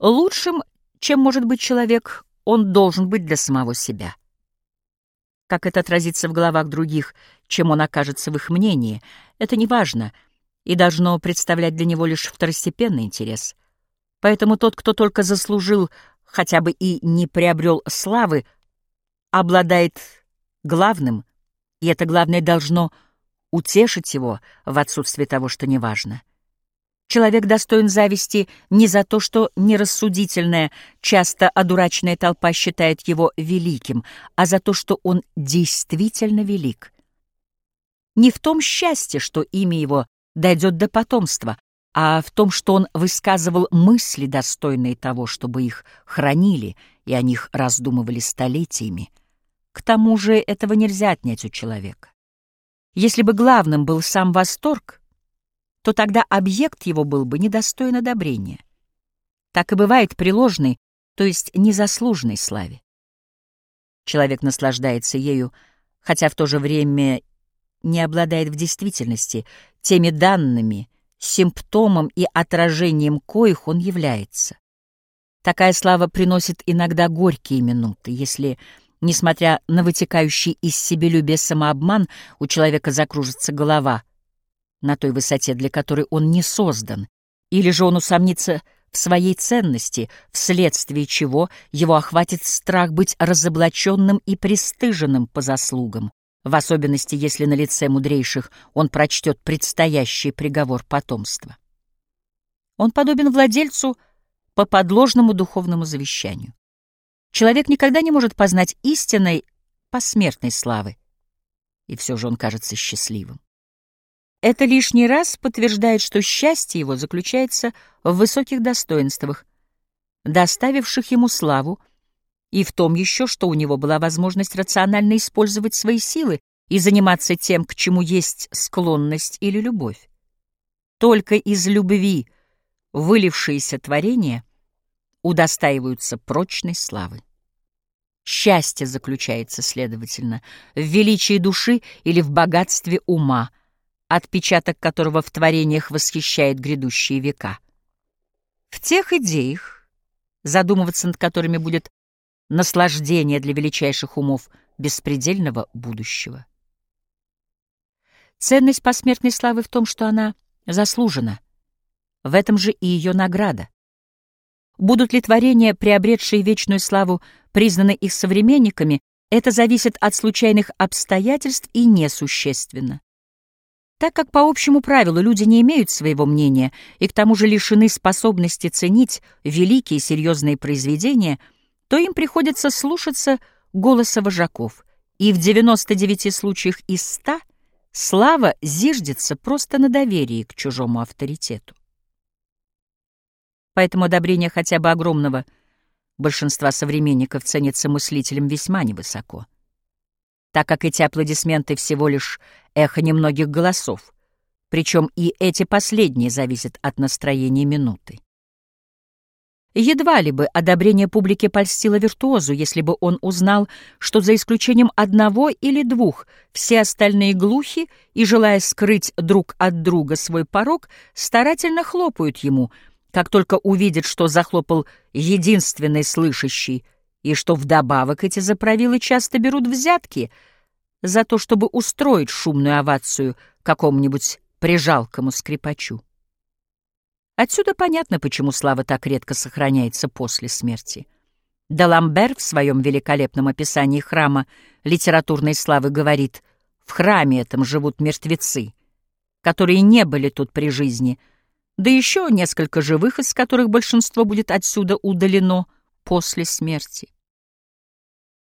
Лучшим, чем может быть человек, он должен быть для самого себя. Как это отразится в головах других, чем он окажется в их мнении, это не важно и должно представлять для него лишь второстепенный интерес. Поэтому тот, кто только заслужил, хотя бы и не приобрел славы, обладает главным, и это главное должно утешить его в отсутствии того, что неважно. Человек достоин зависти не за то, что нерассудительная, часто одураченная толпа считает его великим, а за то, что он действительно велик. Не в том счастье, что имя его дойдет до потомства, а в том, что он высказывал мысли, достойные того, чтобы их хранили и о них раздумывали столетиями. К тому же этого нельзя отнять у человека. Если бы главным был сам восторг, то тогда объект его был бы недостоин одобрения. Так и бывает при ложной, то есть незаслуженной славе. Человек наслаждается ею, хотя в то же время не обладает в действительности теми данными, симптомом и отражением коих он является. Такая слава приносит иногда горькие минуты, если, несмотря на вытекающий из себелюбия самообман, у человека закружится голова — на той высоте, для которой он не создан, или же он усомнится в своей ценности, вследствие чего его охватит страх быть разоблаченным и пристыженным по заслугам, в особенности, если на лице мудрейших он прочтет предстоящий приговор потомства. Он подобен владельцу по подложному духовному завещанию. Человек никогда не может познать истинной посмертной славы, и все же он кажется счастливым. Это лишний раз подтверждает, что счастье его заключается в высоких достоинствах, доставивших ему славу, и в том еще, что у него была возможность рационально использовать свои силы и заниматься тем, к чему есть склонность или любовь. Только из любви вылившиеся творения удостаиваются прочной славы. Счастье заключается, следовательно, в величии души или в богатстве ума — отпечаток которого в творениях восхищает грядущие века. В тех идеях, задумываться над которыми будет наслаждение для величайших умов беспредельного будущего. Ценность посмертной славы в том, что она заслужена. В этом же и ее награда. Будут ли творения, приобретшие вечную славу, признаны их современниками, это зависит от случайных обстоятельств и несущественно. Так как по общему правилу люди не имеют своего мнения и к тому же лишены способности ценить великие серьезные произведения, то им приходится слушаться голоса вожаков, и в 99 случаях из 100 слава зиждется просто на доверии к чужому авторитету. Поэтому одобрение хотя бы огромного большинства современников ценится мыслителям весьма невысоко так как эти аплодисменты всего лишь эхо немногих голосов, причем и эти последние зависят от настроения минуты. Едва ли бы одобрение публики польстило виртуозу, если бы он узнал, что за исключением одного или двух все остальные глухи и, желая скрыть друг от друга свой порог, старательно хлопают ему, как только увидят, что захлопал единственный слышащий — и что вдобавок эти заправилы часто берут взятки за то, чтобы устроить шумную овацию какому-нибудь прижалкому скрипачу. Отсюда понятно, почему слава так редко сохраняется после смерти. Даламбер в своем великолепном описании храма литературной славы говорит, в храме этом живут мертвецы, которые не были тут при жизни, да еще несколько живых, из которых большинство будет отсюда удалено — после смерти.